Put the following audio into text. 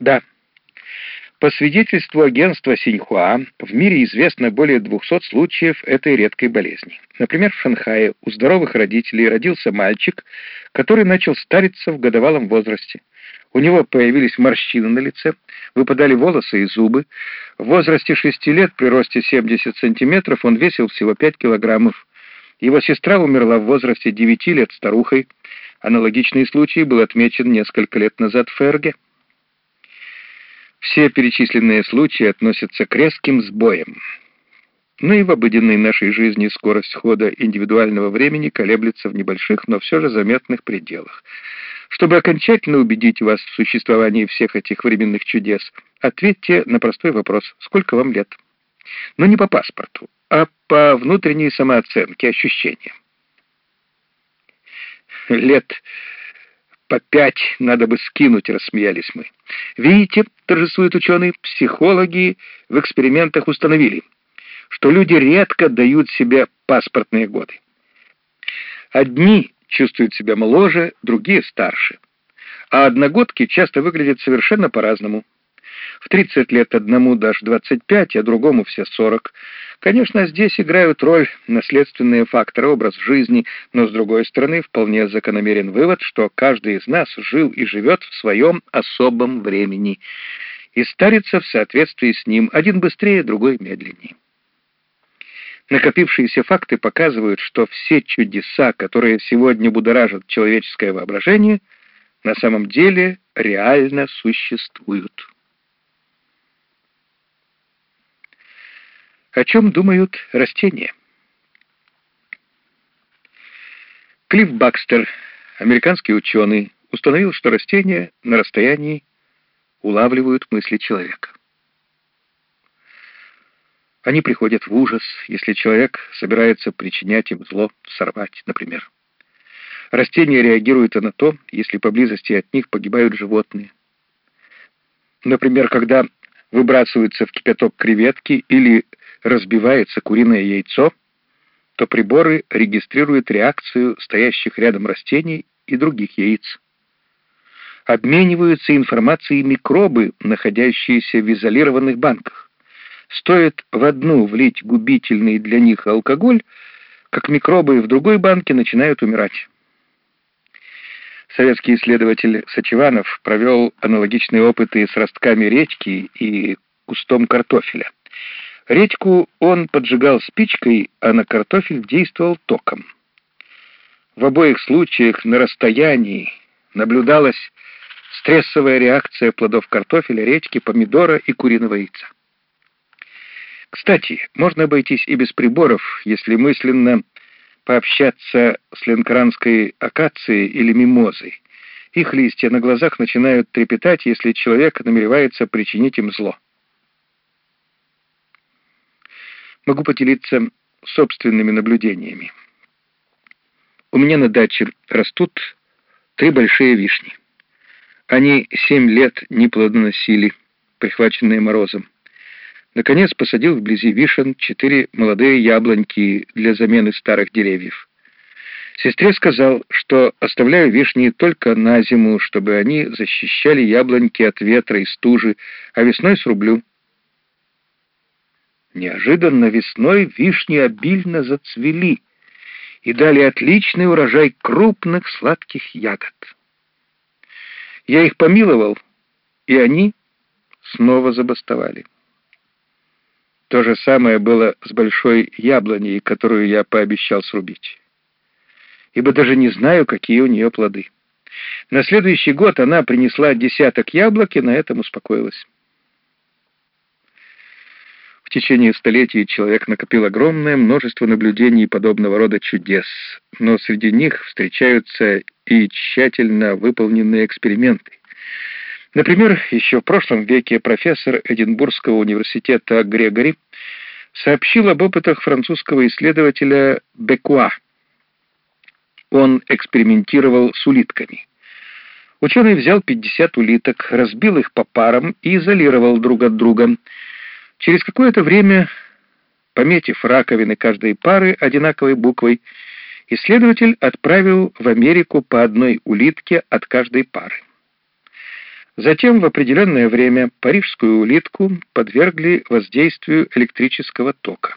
Да. По свидетельству агентства Синьхуа, в мире известно более 200 случаев этой редкой болезни. Например, в Шанхае у здоровых родителей родился мальчик, который начал стариться в годовалом возрасте. У него появились морщины на лице, выпадали волосы и зубы. В возрасте 6 лет при росте 70 сантиметров он весил всего 5 килограммов. Его сестра умерла в возрасте 9 лет старухой. Аналогичный случай был отмечен несколько лет назад в Ферге. Все перечисленные случаи относятся к резким сбоям. Но и в обыденной нашей жизни скорость хода индивидуального времени колеблется в небольших, но все же заметных пределах. Чтобы окончательно убедить вас в существовании всех этих временных чудес, ответьте на простой вопрос «Сколько вам лет?» Но не по паспорту, а по внутренней самооценке, ощущениям. Лет по пять надо бы скинуть, рассмеялись мы. Видите, торжествуют ученые, психологи в экспериментах установили, что люди редко дают себе паспортные годы. Одни чувствуют себя моложе, другие старше. А одногодки часто выглядят совершенно по-разному. В 30 лет одному дашь 25, а другому все 40. Конечно, здесь играют роль наследственные факторы, образ жизни, но, с другой стороны, вполне закономерен вывод, что каждый из нас жил и живет в своем особом времени и старится в соответствии с ним, один быстрее, другой медленнее. Накопившиеся факты показывают, что все чудеса, которые сегодня будоражат человеческое воображение, на самом деле реально существуют. О чем думают растения? Клифф Бакстер, американский ученый, установил, что растения на расстоянии улавливают мысли человека. Они приходят в ужас, если человек собирается причинять им зло, сорвать, например. Растения реагируют на то, если поблизости от них погибают животные. Например, когда выбрасываются в кипяток креветки или разбивается куриное яйцо, то приборы регистрируют реакцию стоящих рядом растений и других яиц. Обмениваются информацией микробы, находящиеся в изолированных банках. Стоит в одну влить губительный для них алкоголь, как микробы в другой банке начинают умирать. Советский исследователь Сачеванов провел аналогичные опыты с ростками редьки и кустом картофеля. Редьку он поджигал спичкой, а на картофель действовал током. В обоих случаях на расстоянии наблюдалась стрессовая реакция плодов картофеля, редьки, помидора и куриного яйца. Кстати, можно обойтись и без приборов, если мысленно пообщаться с ленкранской акацией или мимозой. Их листья на глазах начинают трепетать, если человек намеревается причинить им зло. Могу поделиться собственными наблюдениями. У меня на даче растут три большие вишни. Они семь лет не плодоносили, прихваченные морозом. Наконец посадил вблизи вишен четыре молодые яблоньки для замены старых деревьев. Сестре сказал, что оставляю вишни только на зиму, чтобы они защищали яблоньки от ветра и стужи, а весной срублю. Неожиданно весной вишни обильно зацвели и дали отличный урожай крупных сладких ягод. Я их помиловал, и они снова забастовали. То же самое было с большой яблоней, которую я пообещал срубить. Ибо даже не знаю, какие у нее плоды. На следующий год она принесла десяток яблок и на этом успокоилась. В течение столетий человек накопил огромное множество наблюдений подобного рода чудес, но среди них встречаются и тщательно выполненные эксперименты. Например, еще в прошлом веке профессор Эдинбургского университета Грегори сообщил об опытах французского исследователя Бекуа. Он экспериментировал с улитками. Ученый взял 50 улиток, разбил их по парам и изолировал друг от друга – Через какое-то время, пометив раковины каждой пары одинаковой буквой, исследователь отправил в Америку по одной улитке от каждой пары. Затем в определенное время парижскую улитку подвергли воздействию электрического тока.